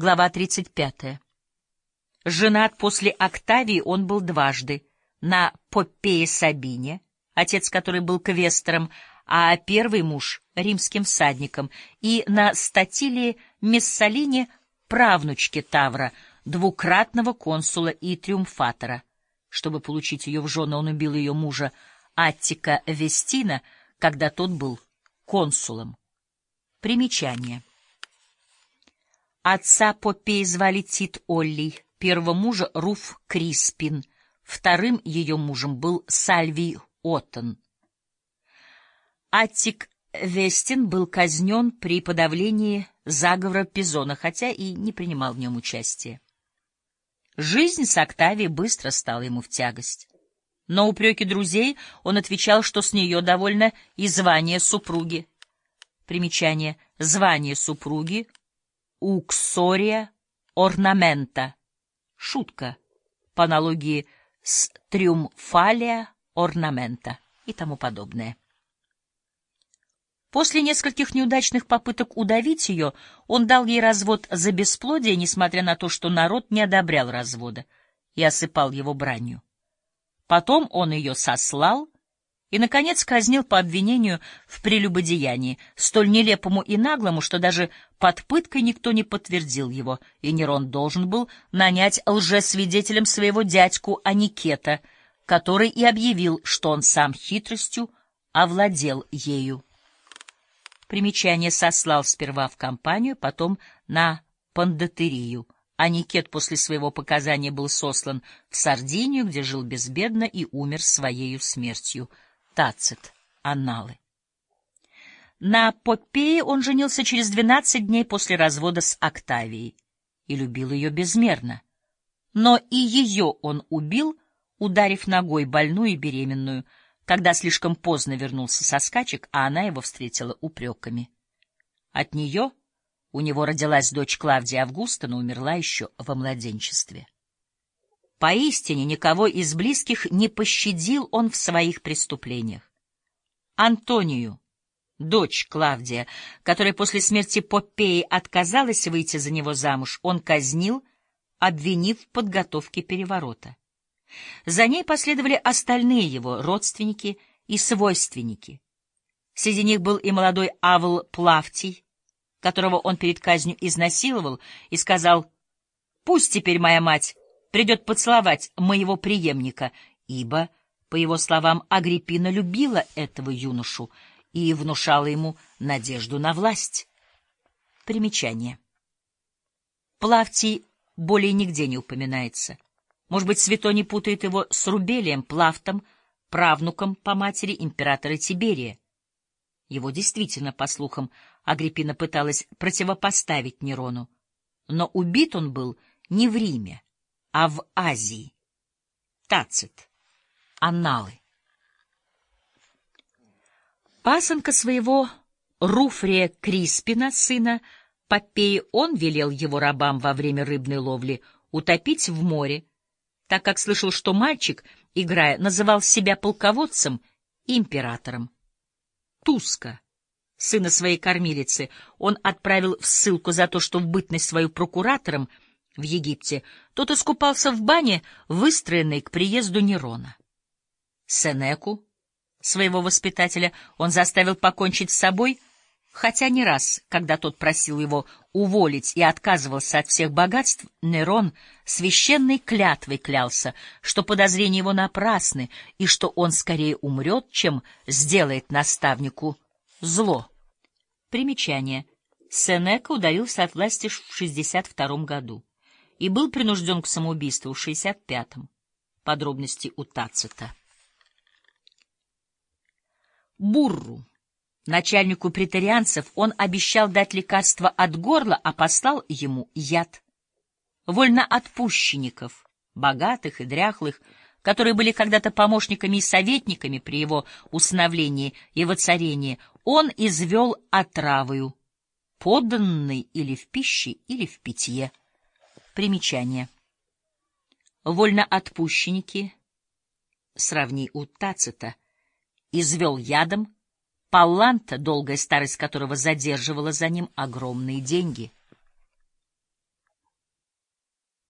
Глава 35. Женат после Октавии он был дважды. На Поппее Сабине, отец которой был квестором, а первый муж — римским всадником, и на Статилии Мессалине, правнучке Тавра, двукратного консула и триумфатора. Чтобы получить ее в жены, он убил ее мужа Аттика Вестина, когда тот был консулом. Примечание. Отца Попеи звали Тит Оллий, первого мужа Руф Криспин, вторым ее мужем был Сальвий Оттон. Аттик Вестин был казнен при подавлении заговора Пизона, хотя и не принимал в нем участия. Жизнь с Октавией быстро стала ему в тягость. На упреки друзей он отвечал, что с нее довольно и звание супруги. Примечание. Звание супруги — уксория орнамента. Шутка. По аналогии с триумфалия орнамента и тому подобное. После нескольких неудачных попыток удавить ее, он дал ей развод за бесплодие, несмотря на то, что народ не одобрял развода и осыпал его бранью. Потом он ее сослал и, наконец, казнил по обвинению в прелюбодеянии, столь нелепому и наглому, что даже под пыткой никто не подтвердил его, и Нерон должен был нанять лжесвидетелем своего дядьку Аникета, который и объявил, что он сам хитростью овладел ею. Примечание сослал сперва в компанию, потом на пандотерию. А Никет после своего показания был сослан в Сардинию, где жил безбедно и умер своею смертью. Тацит. Анналы. На Попее он женился через двенадцать дней после развода с Октавией и любил ее безмерно. Но и ее он убил, ударив ногой больную и беременную — когда слишком поздно вернулся со скачек, а она его встретила упреками. От нее у него родилась дочь Клавдия Августа, но умерла еще во младенчестве. Поистине никого из близких не пощадил он в своих преступлениях. Антонию, дочь Клавдия, которая после смерти Попеи отказалась выйти за него замуж, он казнил, обвинив в подготовке переворота. За ней последовали остальные его родственники и свойственники. Среди них был и молодой Авл Плавтий, которого он перед казнью изнасиловал и сказал, «Пусть теперь моя мать придет поцеловать моего преемника, ибо, по его словам, Агриппина любила этого юношу и внушала ему надежду на власть». Примечание. Плавтий более нигде не упоминается. Может быть, святой не путает его с Рубелием, Плафтом, правнуком по матери императора Тиберия. Его действительно, по слухам, Агриппина пыталась противопоставить Нерону. Но убит он был не в Риме, а в Азии. Тацит. Анналы. Пасынка своего Руфрия Криспина, сына Попеи, он велел его рабам во время рыбной ловли утопить в море, так как слышал, что мальчик, играя, называл себя полководцем и императором. Туска, сына своей кормилицы, он отправил в ссылку за то, что в бытность свою прокуратором в Египте тот искупался в бане, выстроенной к приезду Нерона. Сенеку, своего воспитателя, он заставил покончить с собой — Хотя не раз, когда тот просил его уволить и отказывался от всех богатств, Нерон священной клятвой клялся, что подозрения его напрасны и что он скорее умрет, чем сделает наставнику зло. Примечание. Сенека удалился от власти в 62 году и был принужден к самоубийству в 65-м. Подробности у Тацита. Бурру. Начальнику претарианцев он обещал дать лекарство от горла, а послал ему яд. Вольноотпущенников, богатых и дряхлых, которые были когда-то помощниками и советниками при его усыновлении и воцарении, он извел отравою, поданной или в пище, или в питье. Примечание. Вольноотпущенники, сравни у Тацита, извел ядом, Палланта, долгая старость которого задерживала за ним огромные деньги.